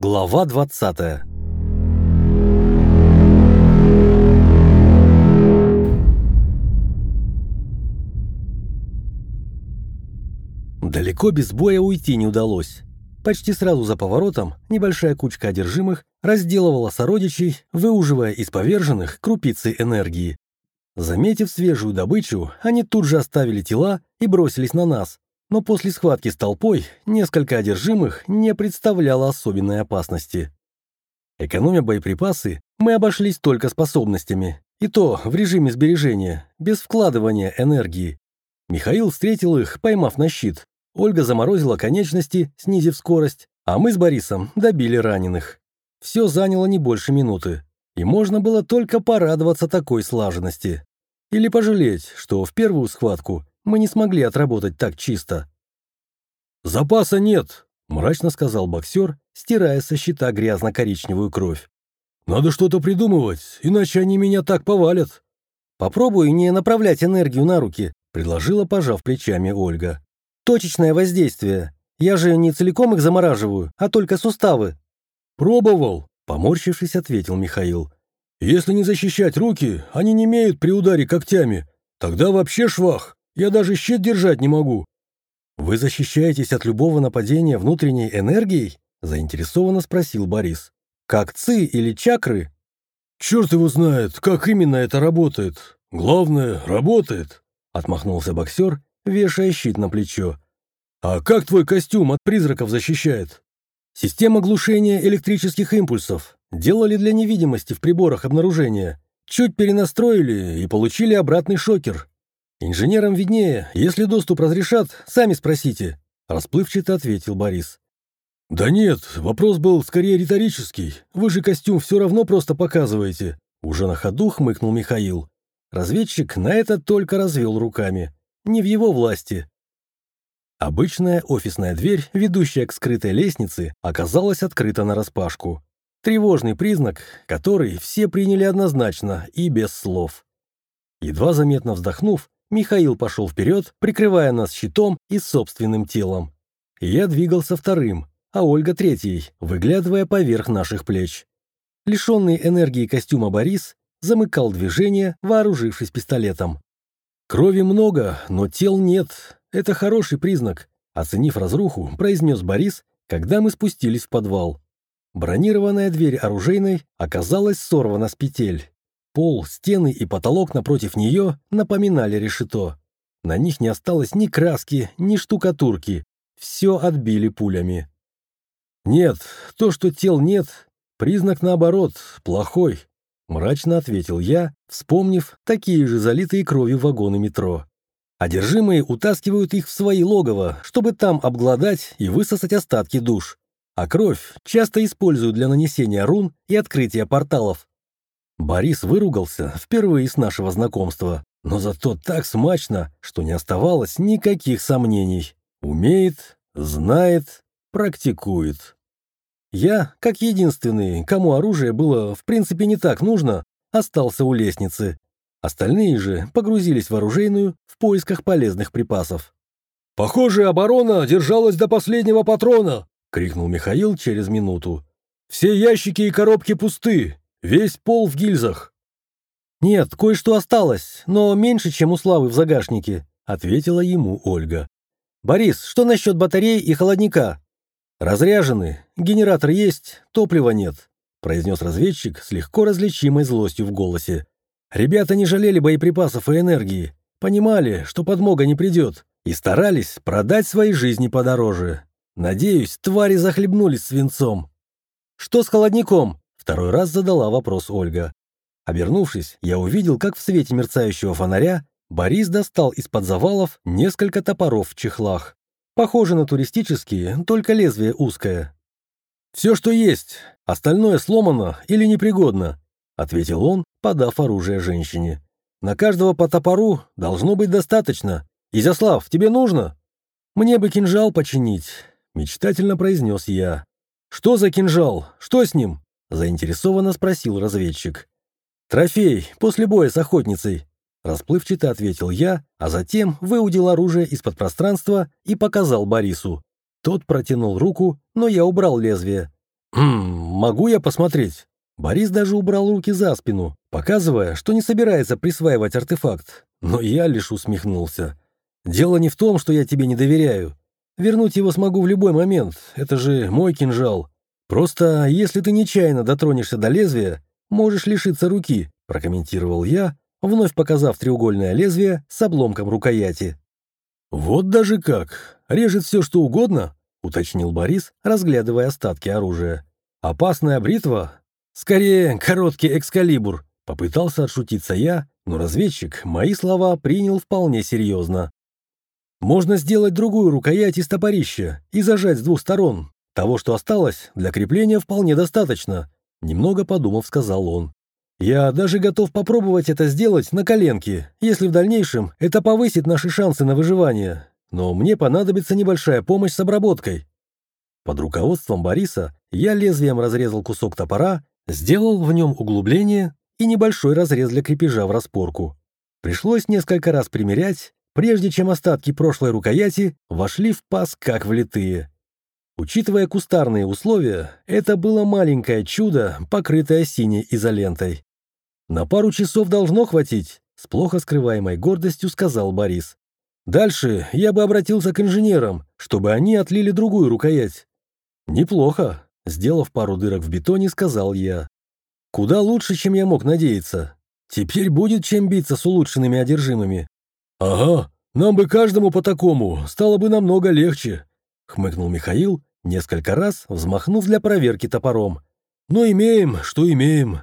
Глава 20 Далеко без боя уйти не удалось. Почти сразу за поворотом небольшая кучка одержимых разделывала сородичей, выуживая из поверженных крупицы энергии. Заметив свежую добычу, они тут же оставили тела и бросились на нас, но после схватки с толпой несколько одержимых не представляло особенной опасности. Экономя боеприпасы, мы обошлись только способностями, и то в режиме сбережения, без вкладывания энергии. Михаил встретил их, поймав на щит. Ольга заморозила конечности, снизив скорость, а мы с Борисом добили раненых. Все заняло не больше минуты, и можно было только порадоваться такой слаженности. Или пожалеть, что в первую схватку мы не смогли отработать так чисто. «Запаса нет», — мрачно сказал боксер, стирая со щита грязно-коричневую кровь. «Надо что-то придумывать, иначе они меня так повалят». «Попробуй не направлять энергию на руки», — предложила, пожав плечами Ольга. «Точечное воздействие. Я же не целиком их замораживаю, а только суставы». «Пробовал», — поморщившись, ответил Михаил. «Если не защищать руки, они не имеют при ударе когтями. Тогда вообще швах. Я даже щит держать не могу». «Вы защищаетесь от любого нападения внутренней энергией?» – заинтересованно спросил Борис. «Как ци или чакры?» «Черт его знает, как именно это работает. Главное, работает», – отмахнулся боксер, вешая щит на плечо. «А как твой костюм от призраков защищает?» «Система глушения электрических импульсов. Делали для невидимости в приборах обнаружения. Чуть перенастроили и получили обратный шокер. «Инженерам виднее. Если доступ разрешат, сами спросите», — расплывчато ответил Борис. «Да нет, вопрос был скорее риторический. Вы же костюм все равно просто показываете», — уже на ходу хмыкнул Михаил. Разведчик на это только развел руками. Не в его власти. Обычная офисная дверь, ведущая к скрытой лестнице, оказалась открыта нараспашку. Тревожный признак, который все приняли однозначно и без слов. Едва заметно вздохнув, Михаил пошел вперед, прикрывая нас щитом и собственным телом. Я двигался вторым, а Ольга третьей, выглядывая поверх наших плеч. Лишенный энергии костюма Борис замыкал движение, вооружившись пистолетом. Крови много, но тел нет. Это хороший признак, оценив разруху, произнес Борис, когда мы спустились в подвал. Бронированная дверь оружейной оказалась сорвана с петель. Пол, стены и потолок напротив нее напоминали решето. На них не осталось ни краски, ни штукатурки. Все отбили пулями. «Нет, то, что тел нет, признак наоборот, плохой», — мрачно ответил я, вспомнив такие же залитые кровью вагоны метро. Одержимые утаскивают их в свои логово, чтобы там обглодать и высосать остатки душ. А кровь часто используют для нанесения рун и открытия порталов. Борис выругался впервые с нашего знакомства, но зато так смачно, что не оставалось никаких сомнений. Умеет, знает, практикует. Я, как единственный, кому оружие было в принципе не так нужно, остался у лестницы. Остальные же погрузились в оружейную в поисках полезных припасов. «Похоже, оборона держалась до последнего патрона!» — крикнул Михаил через минуту. «Все ящики и коробки пусты. Весь пол в гильзах. Нет, кое-что осталось, но меньше, чем у Славы в загашнике, ответила ему Ольга. Борис, что насчет батарей и холодника? Разряжены, генератор есть, топлива нет, произнес разведчик с легко различимой злостью в голосе. Ребята не жалели боеприпасов и энергии, понимали, что подмога не придет, и старались продать свои жизни подороже. Надеюсь, твари захлебнулись свинцом. Что с холодником? Второй раз задала вопрос Ольга. Обернувшись, я увидел, как в свете мерцающего фонаря Борис достал из-под завалов несколько топоров в чехлах. Похоже на туристические, только лезвие узкое. «Все, что есть. Остальное сломано или непригодно», — ответил он, подав оружие женщине. «На каждого по топору должно быть достаточно. Изяслав, тебе нужно?» «Мне бы кинжал починить», — мечтательно произнес я. «Что за кинжал? Что с ним?» Заинтересованно спросил разведчик. «Трофей, после боя с охотницей», — расплывчато ответил я, а затем выудил оружие из-под пространства и показал Борису. Тот протянул руку, но я убрал лезвие. «Хм, могу я посмотреть?» Борис даже убрал руки за спину, показывая, что не собирается присваивать артефакт. Но я лишь усмехнулся. «Дело не в том, что я тебе не доверяю. Вернуть его смогу в любой момент, это же мой кинжал. Просто, если ты нечаянно дотронешься до лезвия, можешь лишиться руки», прокомментировал я, вновь показав треугольное лезвие с обломком рукояти. «Вот даже как! Режет все, что угодно?» — уточнил Борис, разглядывая остатки оружия. «Опасная бритва? Скорее, короткий экскалибур!» Попытался отшутиться я, но разведчик мои слова принял вполне серьезно. «Можно сделать другую рукоять из топорища и зажать с двух сторон. Того, что осталось, для крепления вполне достаточно», — немного подумав, сказал он. Я даже готов попробовать это сделать на коленке, если в дальнейшем это повысит наши шансы на выживание. Но мне понадобится небольшая помощь с обработкой. Под руководством Бориса я лезвием разрезал кусок топора, сделал в нем углубление и небольшой разрез для крепежа в распорку. Пришлось несколько раз примерять, прежде чем остатки прошлой рукояти вошли в паз как влитые. Учитывая кустарные условия, это было маленькое чудо, покрытое синей изолентой. «На пару часов должно хватить», — с плохо скрываемой гордостью сказал Борис. «Дальше я бы обратился к инженерам, чтобы они отлили другую рукоять». «Неплохо», — сделав пару дырок в бетоне, сказал я. «Куда лучше, чем я мог надеяться. Теперь будет чем биться с улучшенными одержимыми». «Ага, нам бы каждому по такому, стало бы намного легче», — хмыкнул Михаил, несколько раз взмахнув для проверки топором. «Но имеем, что имеем».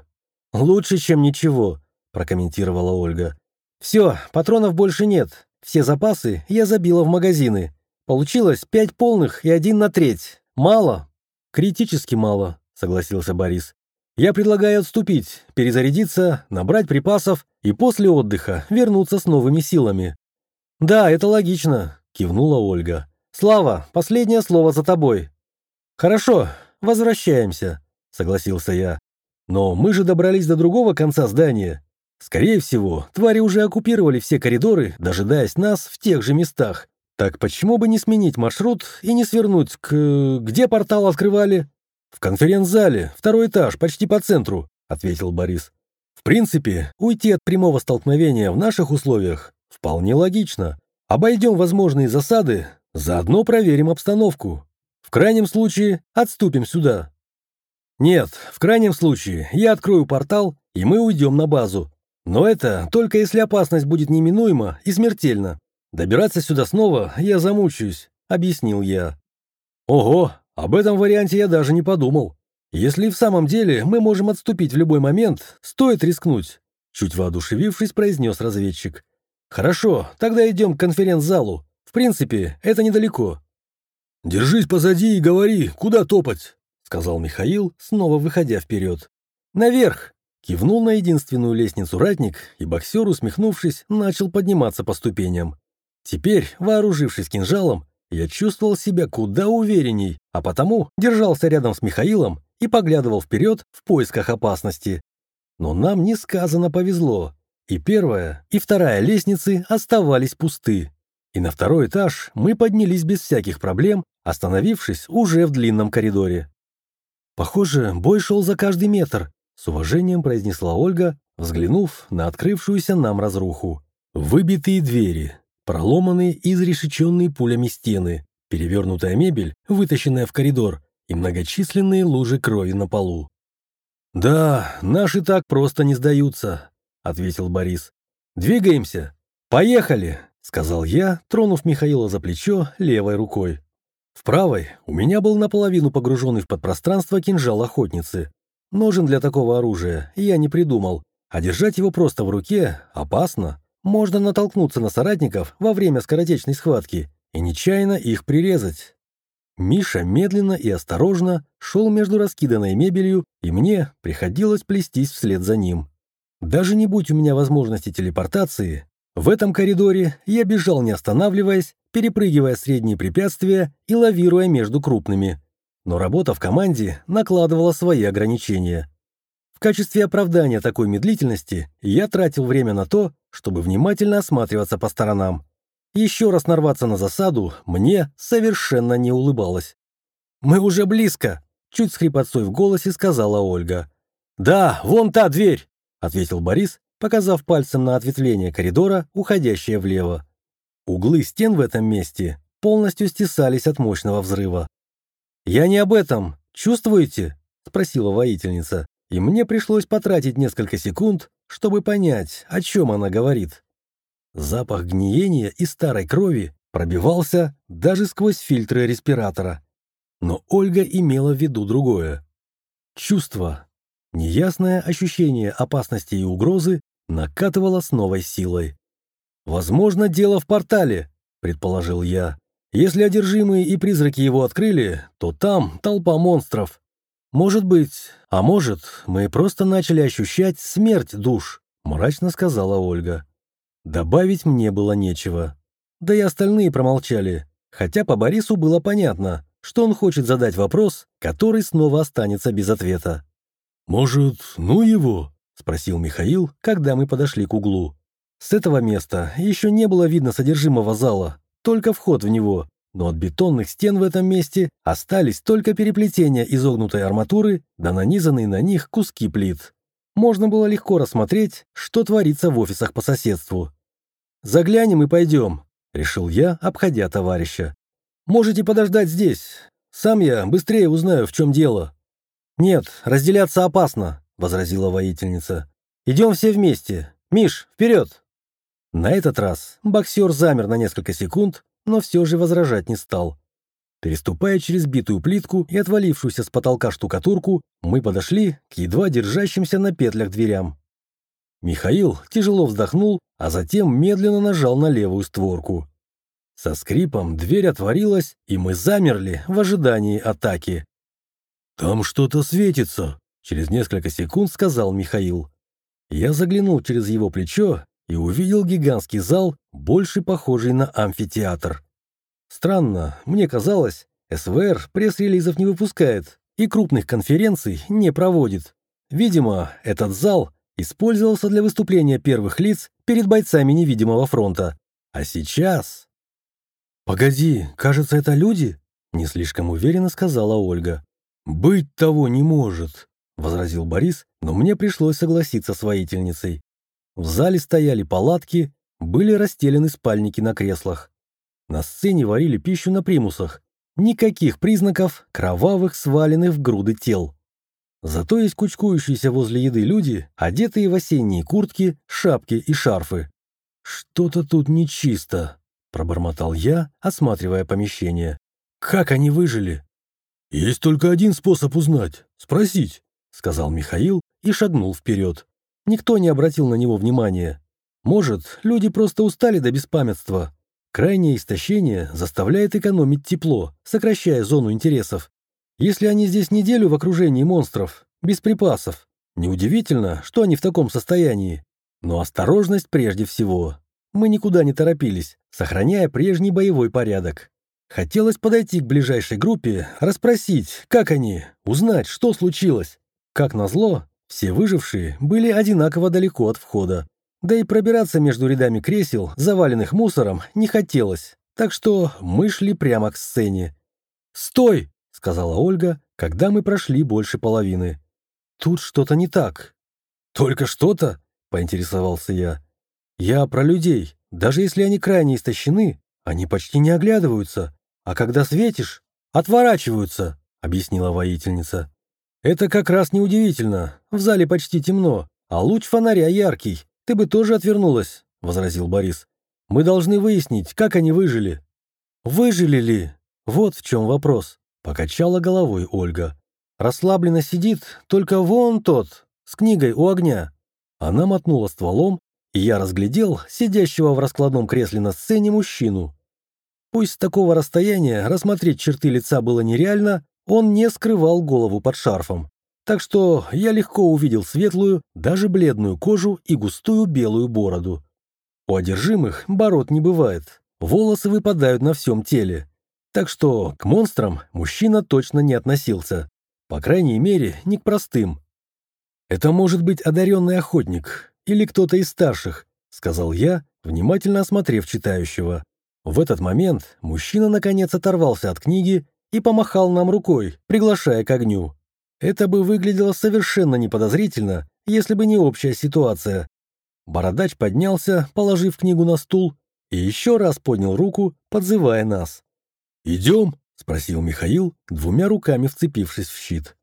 «Лучше, чем ничего», — прокомментировала Ольга. «Все, патронов больше нет. Все запасы я забила в магазины. Получилось пять полных и один на треть. Мало?» «Критически мало», — согласился Борис. «Я предлагаю отступить, перезарядиться, набрать припасов и после отдыха вернуться с новыми силами». «Да, это логично», — кивнула Ольга. «Слава, последнее слово за тобой». «Хорошо, возвращаемся», — согласился я. Но мы же добрались до другого конца здания. Скорее всего, твари уже оккупировали все коридоры, дожидаясь нас в тех же местах. Так почему бы не сменить маршрут и не свернуть к... Где портал открывали? В конференц-зале, второй этаж, почти по центру, ответил Борис. В принципе, уйти от прямого столкновения в наших условиях вполне логично. Обойдем возможные засады, заодно проверим обстановку. В крайнем случае, отступим сюда. Нет, в крайнем случае, я открою портал, и мы уйдем на базу. Но это только если опасность будет неминуема и смертельна. Добираться сюда снова я замучаюсь, объяснил я. Ого, об этом варианте я даже не подумал. Если в самом деле мы можем отступить в любой момент, стоит рискнуть, чуть воодушевившись, произнес разведчик. Хорошо, тогда идем к конференц-залу. Принципе, это недалеко. Держись позади и говори, куда топать, — сказал Михаил, снова выходя вперед. «Наверх!» — кивнул на единственную лестницу ратник, и боксер, усмехнувшись, начал подниматься по ступеням. Теперь, вооружившись кинжалом, я чувствовал себя куда уверенней, а потому держался рядом с Михаилом и поглядывал вперед в поисках опасности. Но нам несказанно повезло. И первая, и вторая лестницы оставались пусты. И на второй этаж мы поднялись без всяких проблем, остановившись уже в длинном коридоре. «Похоже, бой шел за каждый метр», — с уважением произнесла Ольга, взглянув на открывшуюся нам разруху. Выбитые двери, проломанные и изрешеченные пулями стены, перевернутая мебель, вытащенная в коридор, и многочисленные лужи крови на полу. «Да, наши так просто не сдаются», — ответил Борис. «Двигаемся. Поехали», — сказал я, тронув Михаила за плечо левой рукой. В правой у меня был наполовину погруженный в подпространство кинжал охотницы. Ножен для такого оружия я не придумал, а держать его просто в руке опасно. Можно натолкнуться на соратников во время скоротечной схватки и нечаянно их прирезать. Миша медленно и осторожно шел между раскиданной мебелью, и мне приходилось плестись вслед за ним. Даже не будь у меня возможности телепортации, в этом коридоре я бежал не останавливаясь, перепрыгивая средние препятствия и лавируя между крупными. Но работа в команде накладывала свои ограничения. В качестве оправдания такой медлительности я тратил время на то, чтобы внимательно осматриваться по сторонам. Еще раз нарваться на засаду мне совершенно не улыбалось. «Мы уже близко!» чуть с хрипотцой в голосе сказала Ольга. «Да, вон та дверь!» — ответил Борис, показав пальцем на ответвление коридора, уходящее влево. Углы стен в этом месте полностью стесались от мощного взрыва. «Я не об этом. Чувствуете?» — спросила воительница, и мне пришлось потратить несколько секунд, чтобы понять, о чем она говорит. Запах гниения и старой крови пробивался даже сквозь фильтры респиратора. Но Ольга имела в виду другое. Чувство, неясное ощущение опасности и угрозы накатывало с новой силой. «Возможно, дело в портале», — предположил я. «Если одержимые и призраки его открыли, то там толпа монстров. Может быть, а может, мы просто начали ощущать смерть душ», — мрачно сказала Ольга. Добавить мне было нечего. Да и остальные промолчали, хотя по Борису было понятно, что он хочет задать вопрос, который снова останется без ответа. «Может, ну его?» — спросил Михаил, когда мы подошли к углу. С этого места еще не было видно содержимого зала, только вход в него, но от бетонных стен в этом месте остались только переплетения изогнутой арматуры да нанизанные на них куски плит. Можно было легко рассмотреть, что творится в офисах по соседству. «Заглянем и пойдем», — решил я, обходя товарища. «Можете подождать здесь. Сам я быстрее узнаю, в чем дело». «Нет, разделяться опасно», — возразила воительница. «Идем все вместе. Миш, вперед!» На этот раз боксер замер на несколько секунд, но все же возражать не стал. Переступая через битую плитку и отвалившуюся с потолка штукатурку, мы подошли к едва держащимся на петлях дверям. Михаил тяжело вздохнул, а затем медленно нажал на левую створку. Со скрипом дверь отворилась, и мы замерли в ожидании атаки. «Там что-то светится», — через несколько секунд сказал Михаил. Я заглянул через его плечо и увидел гигантский зал, больше похожий на амфитеатр. Странно, мне казалось, СВР пресс-релизов не выпускает и крупных конференций не проводит. Видимо, этот зал использовался для выступления первых лиц перед бойцами невидимого фронта. А сейчас... «Погоди, кажется, это люди?» — не слишком уверенно сказала Ольга. «Быть того не может», — возразил Борис, но мне пришлось согласиться с воительницей. В зале стояли палатки, были расстелены спальники на креслах. На сцене варили пищу на примусах. Никаких признаков кровавых сваленных в груды тел. Зато есть кучкующиеся возле еды люди, одетые в осенние куртки, шапки и шарфы. «Что-то тут нечисто», — пробормотал я, осматривая помещение. «Как они выжили?» «Есть только один способ узнать — спросить», — сказал Михаил и шагнул вперед. Никто не обратил на него внимания. Может, люди просто устали до беспамятства. Крайнее истощение заставляет экономить тепло, сокращая зону интересов. Если они здесь неделю в окружении монстров, без припасов, неудивительно, что они в таком состоянии. Но осторожность прежде всего. Мы никуда не торопились, сохраняя прежний боевой порядок. Хотелось подойти к ближайшей группе, расспросить, как они, узнать, что случилось. Как назло, все выжившие были одинаково далеко от входа. Да и пробираться между рядами кресел, заваленных мусором, не хотелось. Так что мы шли прямо к сцене. «Стой!» — сказала Ольга, когда мы прошли больше половины. «Тут что-то не так». «Только что-то?» — поинтересовался я. «Я про людей. Даже если они крайне истощены, они почти не оглядываются. А когда светишь, отворачиваются», — объяснила воительница. «Это как раз неудивительно. В зале почти темно, а луч фонаря яркий. Ты бы тоже отвернулась», — возразил Борис. «Мы должны выяснить, как они выжили». «Выжили ли? Вот в чем вопрос. Покачала головой Ольга. Расслабленно сидит только вон тот, с книгой у огня. Она мотнула стволом, и я разглядел сидящего в раскладном кресле на сцене мужчину. Пусть с такого расстояния рассмотреть черты лица было нереально, он не скрывал голову под шарфом. Так что я легко увидел светлую, даже бледную кожу и густую белую бороду. У одержимых бород не бывает, волосы выпадают на всем теле. Так что к монстрам мужчина точно не относился. По крайней мере, не к простым. «Это может быть одаренный охотник или кто-то из старших», сказал я, внимательно осмотрев читающего. В этот момент мужчина наконец оторвался от книги и помахал нам рукой, приглашая к огню. Это бы выглядело совершенно неподозрительно, если бы не общая ситуация. Бородач поднялся, положив книгу на стул, и еще раз поднял руку, подзывая нас. «Идем?» — спросил Михаил, двумя руками вцепившись в щит.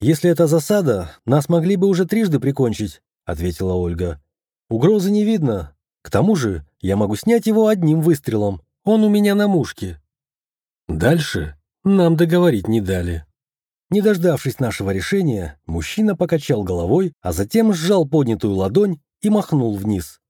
«Если это засада, нас могли бы уже трижды прикончить», — ответила Ольга. «Угрозы не видно. К тому же я могу снять его одним выстрелом. Он у меня на мушке». Дальше нам договорить не дали. Не дождавшись нашего решения, мужчина покачал головой, а затем сжал поднятую ладонь и махнул вниз.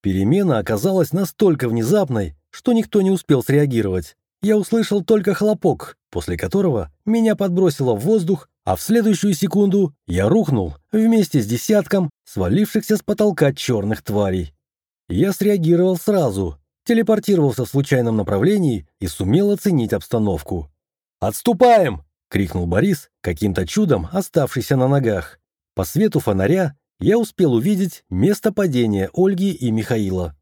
Перемена оказалась настолько внезапной, что никто не успел среагировать. Я услышал только хлопок, после которого меня подбросило в воздух, а в следующую секунду я рухнул вместе с десятком свалившихся с потолка черных тварей. Я среагировал сразу, телепортировался в случайном направлении и сумел оценить обстановку. «Отступаем!» — крикнул Борис, каким-то чудом оставшийся на ногах. По свету фонаря я успел увидеть место падения Ольги и Михаила.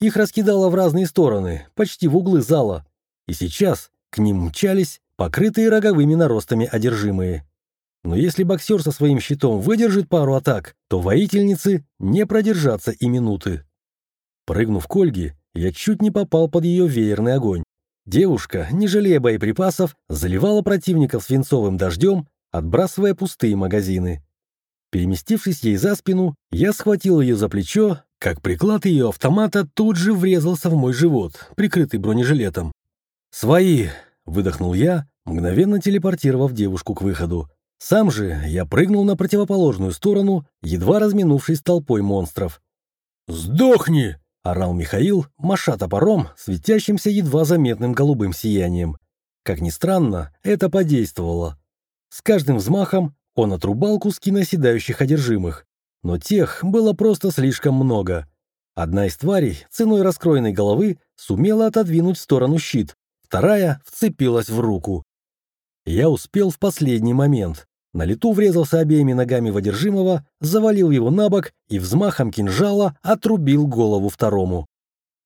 Их раскидало в разные стороны, почти в углы зала, и сейчас к ним мчались покрытые роговыми наростами одержимые. Но если боксер со своим щитом выдержит пару атак, то воительницы не продержатся и минуты. Прыгнув к Ольге, я чуть не попал под ее веерный огонь. Девушка, не жалея боеприпасов, заливала противников свинцовым дождем, отбрасывая пустые магазины. Переместившись ей за спину, я схватил ее за плечо, как приклад ее автомата тут же врезался в мой живот, прикрытый бронежилетом. «Свои!» — выдохнул я, мгновенно телепортировав девушку к выходу. Сам же я прыгнул на противоположную сторону, едва разминувшись толпой монстров. «Сдохни!» — орал Михаил, маша топором, светящимся едва заметным голубым сиянием. Как ни странно, это подействовало. С каждым взмахом он отрубал куски наседающих одержимых, но тех было просто слишком много. Одна из тварей, ценой раскроенной головы, сумела отодвинуть в сторону щит, вторая вцепилась в руку. Я успел в последний момент. На лету врезался обеими ногами в одержимого, завалил его на бок и взмахом кинжала отрубил голову второму.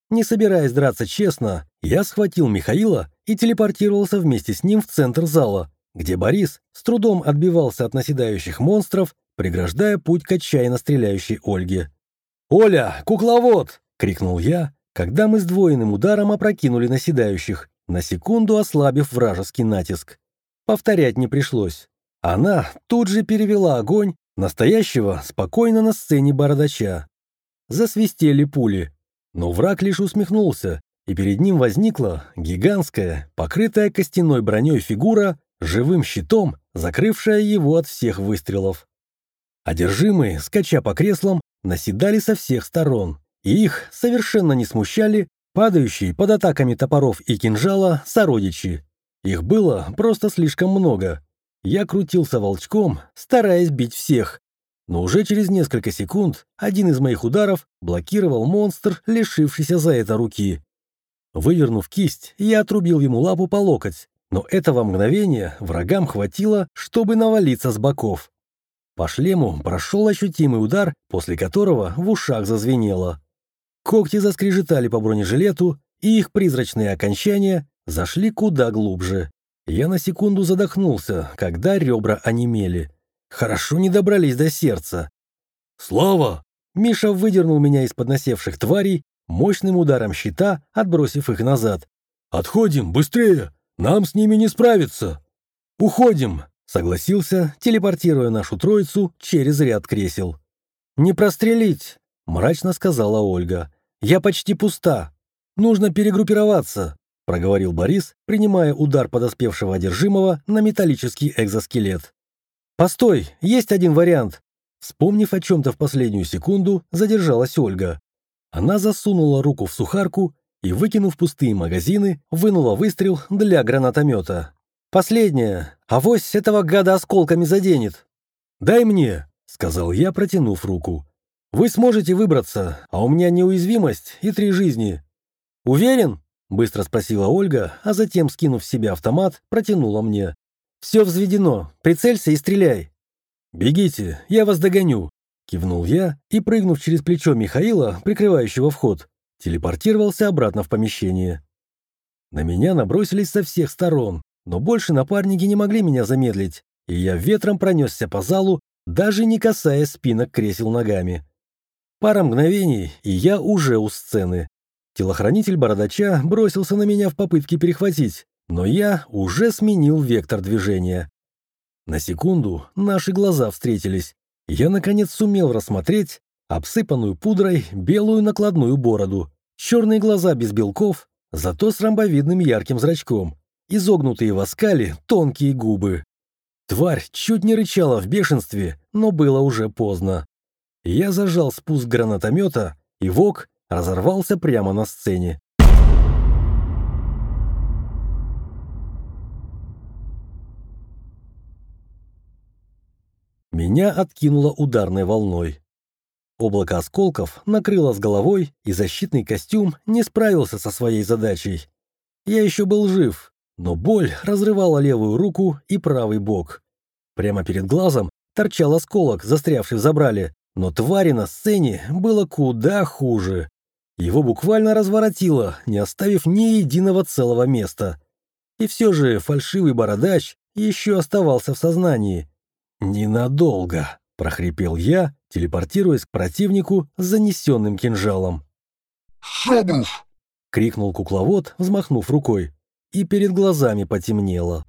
Не собираясь драться честно, я схватил Михаила и телепортировался вместе с ним в центр зала, где Борис с трудом отбивался от наседающих монстров, преграждая путь к отчаянно стреляющей Ольге. «Оля, кукловод!» — крикнул я, когда мы с двойным ударом опрокинули наседающих, на секунду ослабив вражеский натиск. Повторять не пришлось. Она тут же перевела огонь настоящего спокойно на сцене бородача. Засвистели пули, но враг лишь усмехнулся, и перед ним возникла гигантская, покрытая костяной броней фигура, живым щитом, закрывшая его от всех выстрелов. Одержимые, скача по креслам, наседали со всех сторон, и их совершенно не смущали падающие под атаками топоров и кинжала сородичи. Их было просто слишком много. Я крутился волчком, стараясь бить всех. Но уже через несколько секунд один из моих ударов блокировал монстр, лишившийся за это руки. Вывернув кисть, я отрубил ему лапу по локоть, но этого мгновения врагам хватило, чтобы навалиться с боков. По шлему прошел ощутимый удар, после которого в ушах зазвенело. Когти заскрежетали по бронежилету, и их призрачные окончания зашли куда глубже. Я на секунду задохнулся, когда ребра онемели. Хорошо не добрались до сердца. «Слава!» Миша выдернул меня из-под насевших тварей мощным ударом щита, отбросив их назад. «Отходим, быстрее! Нам с ними не справиться!» «Уходим!» — согласился, телепортируя нашу троицу через ряд кресел. «Не прострелить!» — мрачно сказала Ольга. «Я почти пуста. Нужно перегруппироваться проговорил Борис, принимая удар подоспевшего одержимого на металлический экзоскелет. «Постой, есть один вариант!» Вспомнив о чем-то в последнюю секунду, задержалась Ольга. Она засунула руку в сухарку и, выкинув пустые магазины, вынула выстрел для гранатомета. «Последняя! Авось этого гада осколками заденет!» «Дай мне!» — сказал я, протянув руку. «Вы сможете выбраться, а у меня неуязвимость и три жизни». «Уверен?» Быстро спросила Ольга, а затем, скинув с себя автомат, протянула мне. «Все взведено. Прицелься и стреляй». «Бегите, я вас догоню», — кивнул я и, прыгнув через плечо Михаила, прикрывающего вход, телепортировался обратно в помещение. На меня набросились со всех сторон, но больше напарники не могли меня замедлить, и я ветром пронесся по залу, даже не касаясь спинок кресел ногами. Пара мгновений, и я уже у сцены. Телохранитель бородача бросился на меня в попытке перехватить, но я уже сменил вектор движения. На секунду наши глаза встретились. Я, наконец, сумел рассмотреть обсыпанную пудрой белую накладную бороду, черные глаза без белков, зато с ромбовидным ярким зрачком, изогнутые в оскале тонкие губы. Тварь чуть не рычала в бешенстве, но было уже поздно. Я зажал спуск гранатомета, и ВОК разорвался прямо на сцене. Меня откинуло ударной волной. Облако осколков накрыло с головой, и защитный костюм не справился со своей задачей. Я еще был жив, но боль разрывала левую руку и правый бок. Прямо перед глазом торчал осколок, застрявший в забрале, но твари на сцене было куда хуже. Его буквально разворотило, не оставив ни единого целого места. И все же фальшивый бородач еще оставался в сознании. «Ненадолго», — прохрипел я, телепортируясь к противнику с занесенным кинжалом. «Шабров!» — крикнул кукловод, взмахнув рукой, и перед глазами потемнело.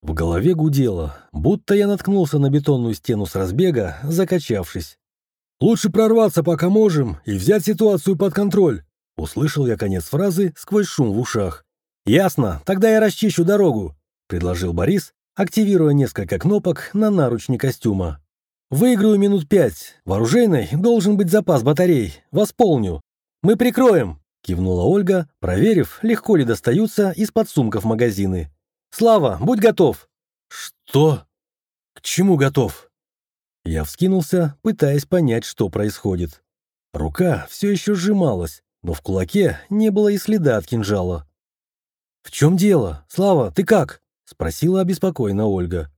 В голове гудело, будто я наткнулся на бетонную стену с разбега, закачавшись. «Лучше прорваться, пока можем, и взять ситуацию под контроль», — услышал я конец фразы сквозь шум в ушах. «Ясно, тогда я расчищу дорогу», — предложил Борис, активируя несколько кнопок на наручне костюма. «Выиграю минут пять. В оружейной должен быть запас батарей. Восполню. Мы прикроем», — кивнула Ольга, проверив, легко ли достаются из-под сумков магазины. «Слава, будь готов!» «Что? К чему готов?» Я вскинулся, пытаясь понять, что происходит. Рука все еще сжималась, но в кулаке не было и следа от кинжала. «В чем дело? Слава, ты как?» — спросила обеспокоена Ольга.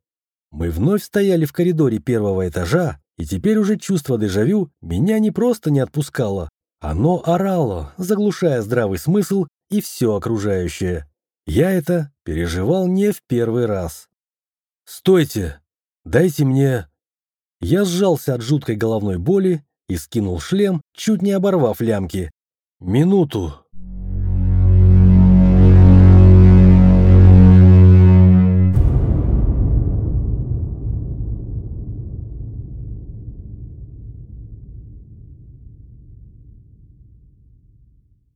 Мы вновь стояли в коридоре первого этажа, и теперь уже чувство дежавю меня не просто не отпускало, оно орало, заглушая здравый смысл и все окружающее. Я это переживал не в первый раз. «Стойте! Дайте мне...» Я сжался от жуткой головной боли и скинул шлем, чуть не оборвав лямки. «Минуту!»